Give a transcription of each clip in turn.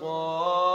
استطاع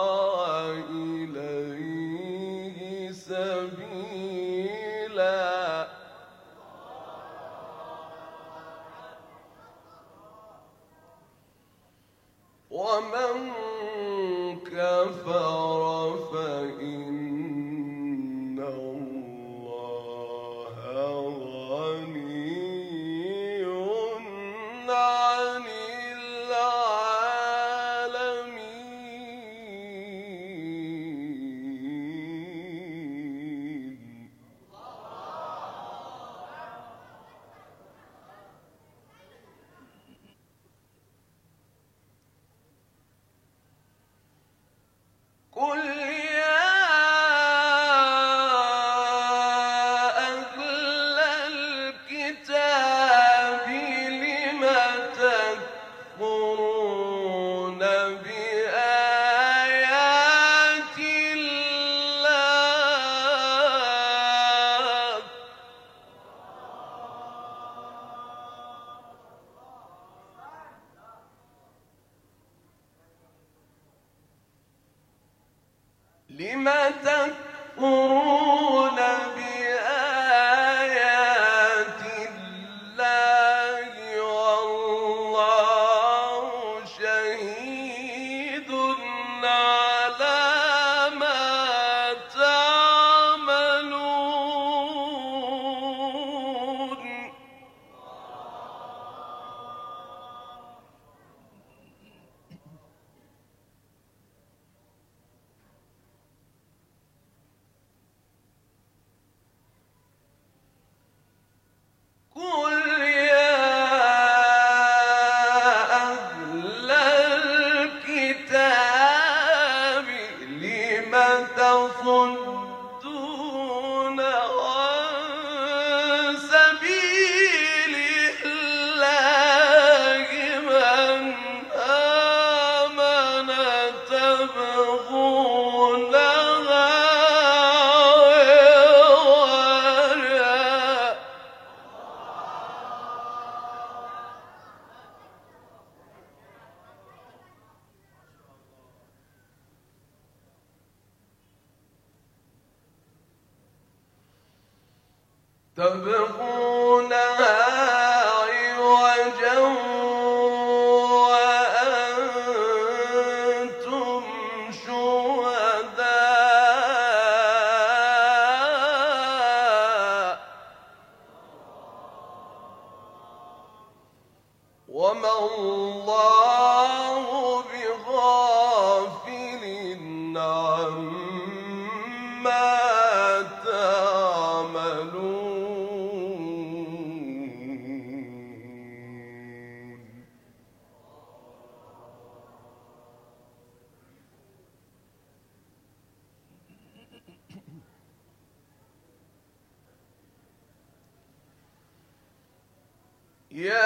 Yeah.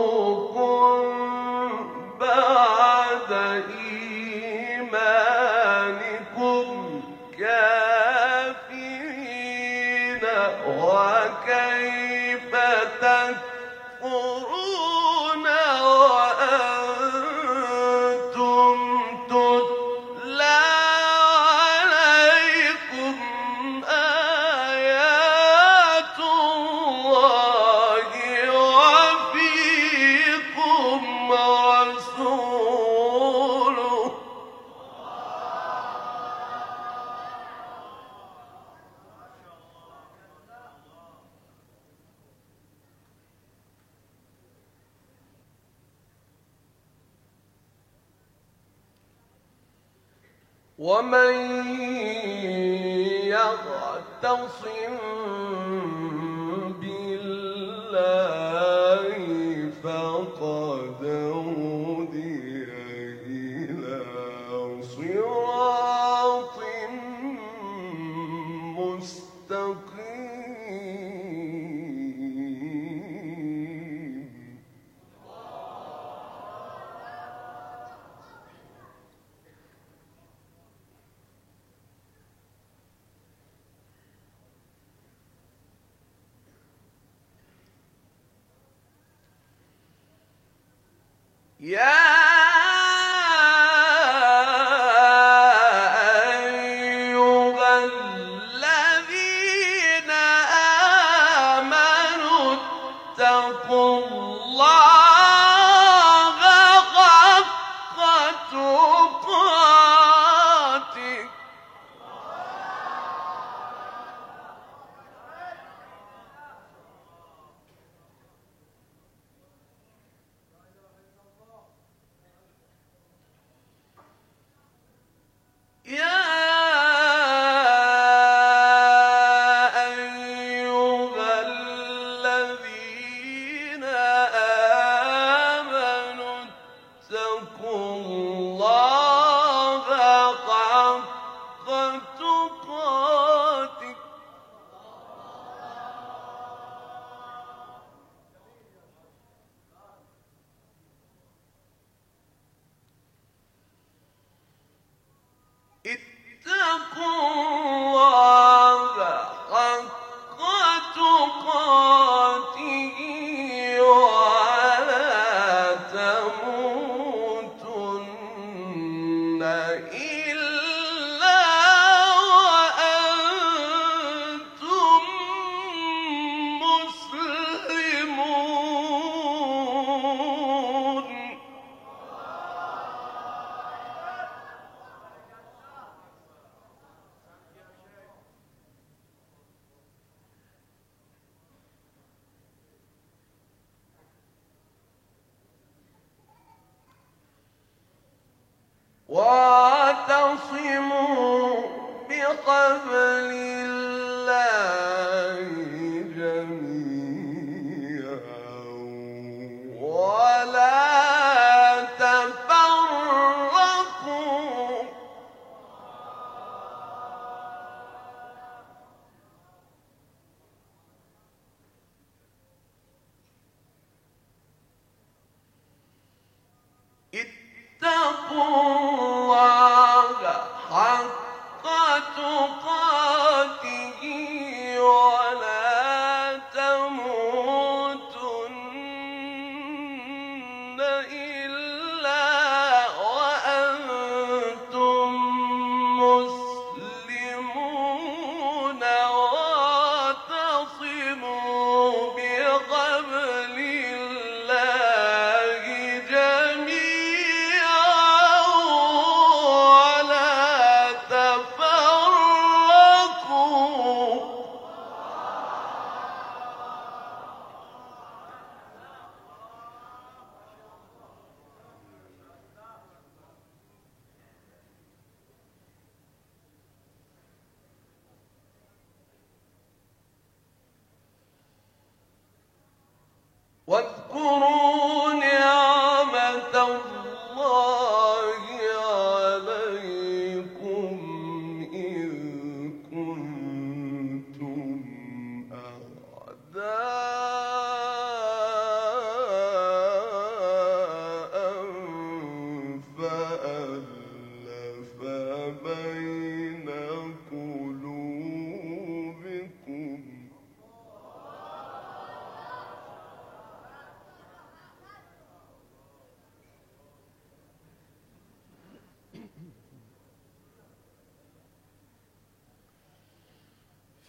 قوم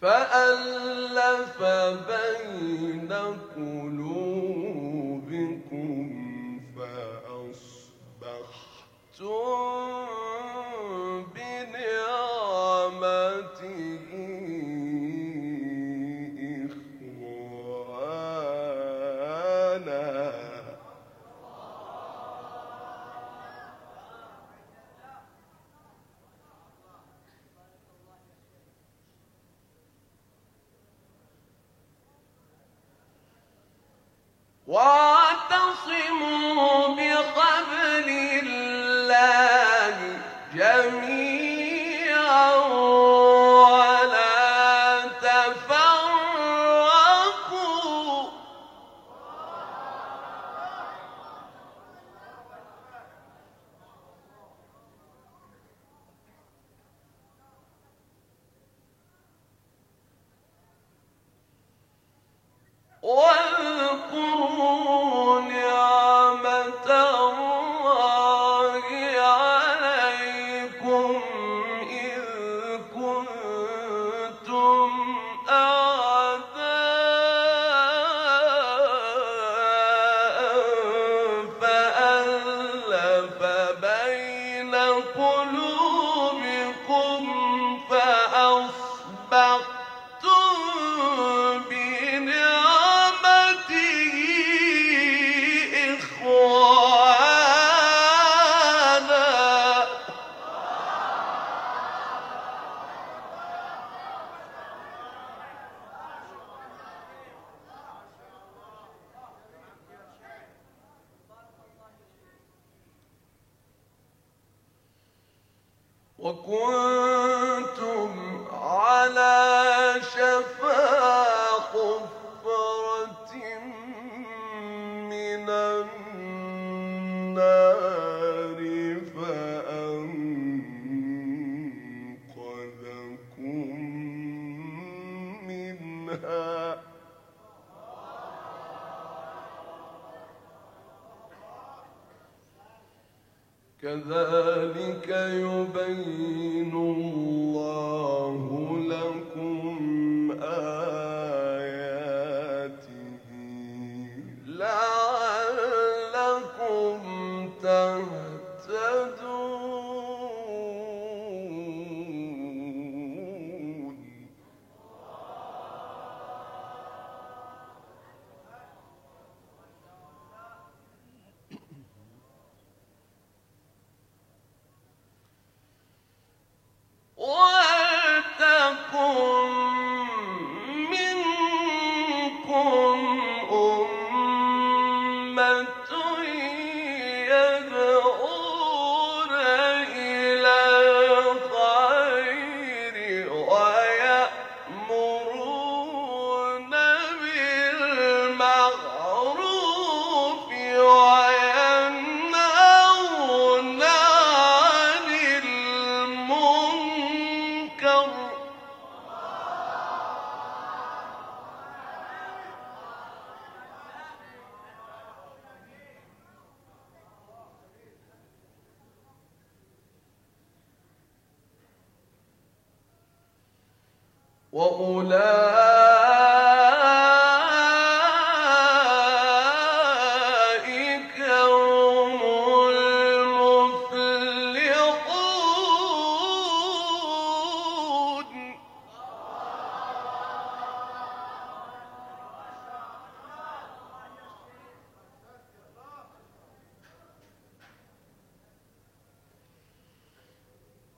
فألف بين قلوبكم فأصبحتم 我滚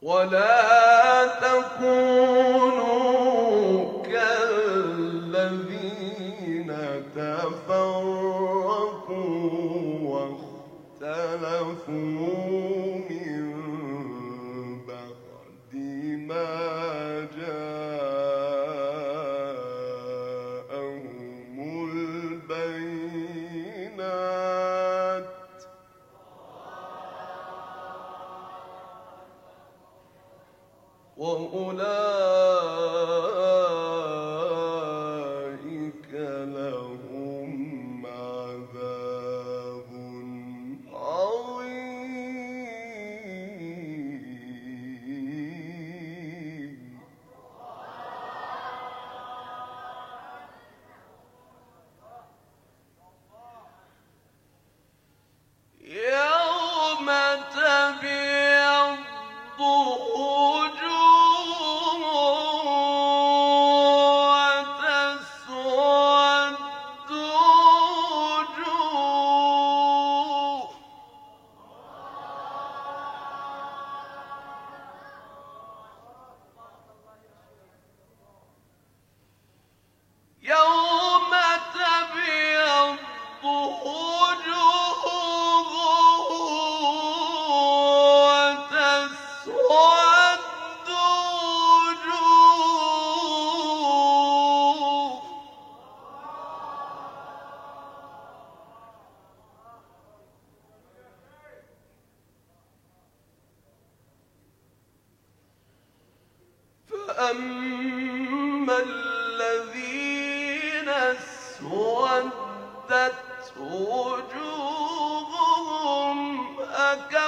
ولا وجوههم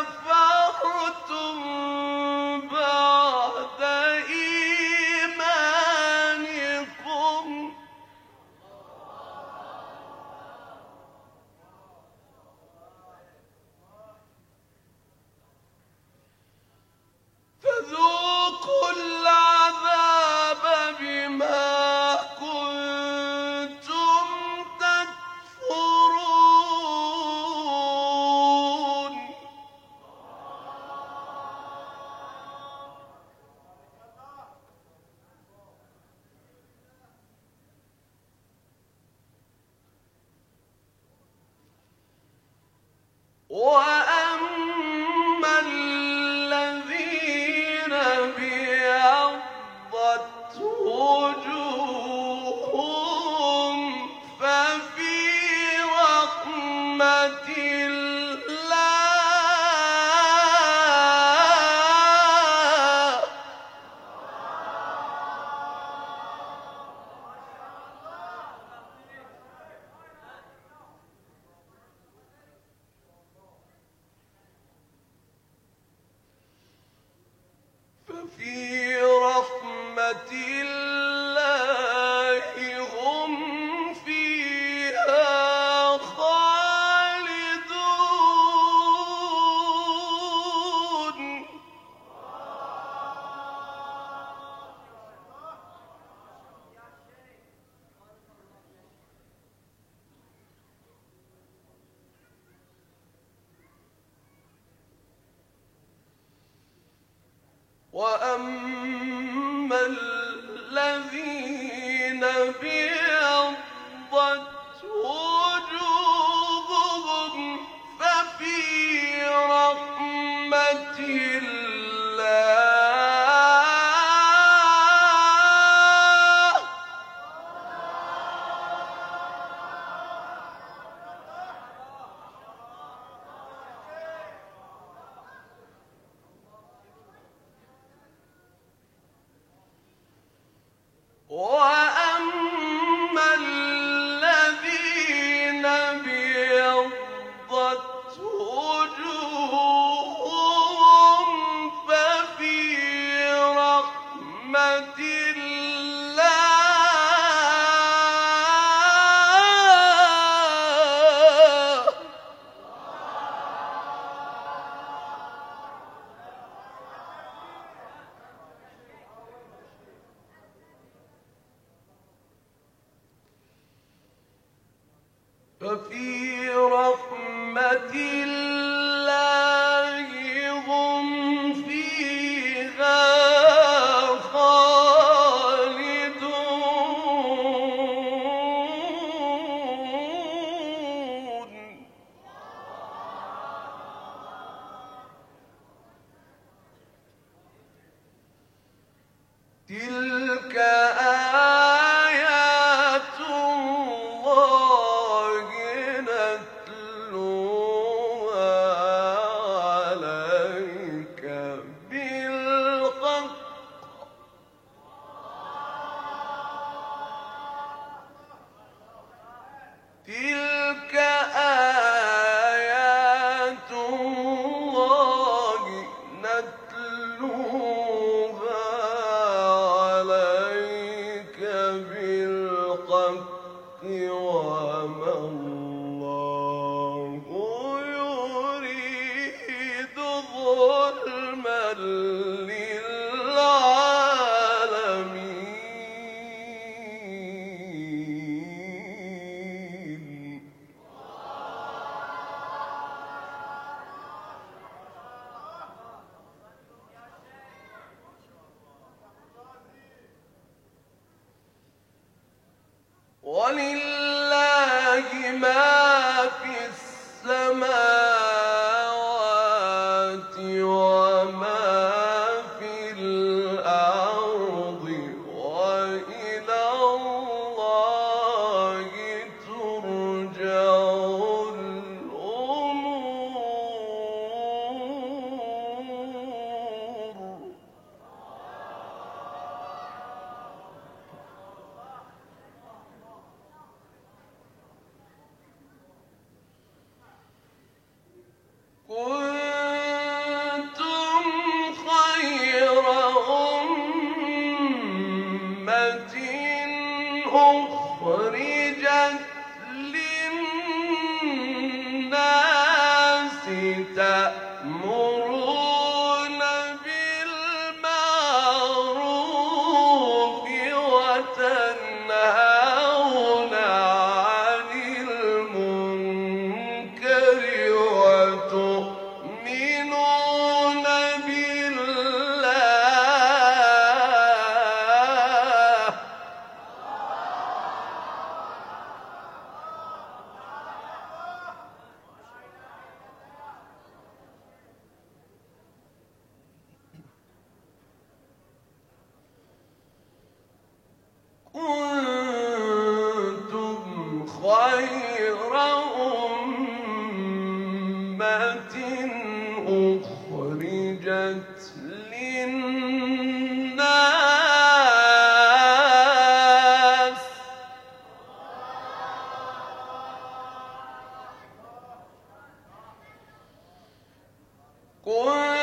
كنتم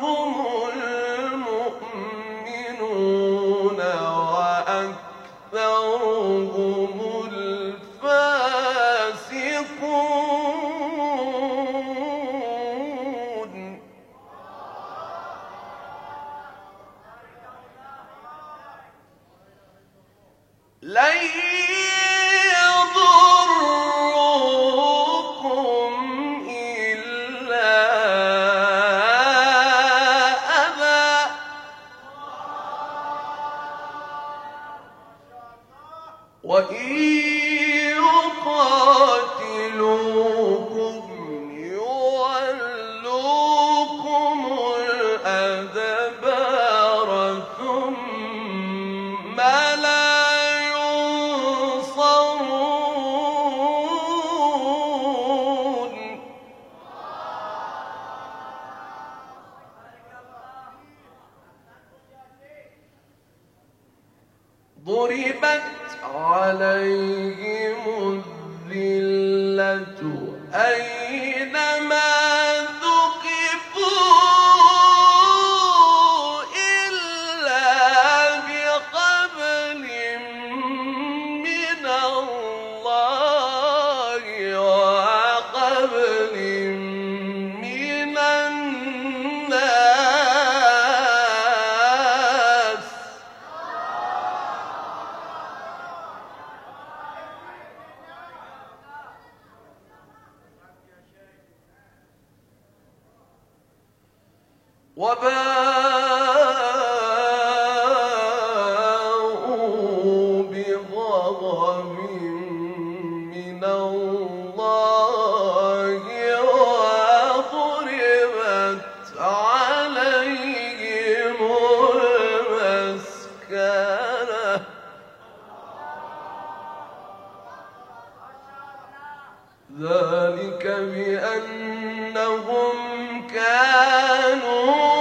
home. ضربت عليهم الذلة أينما ذلك بأنهم كانوا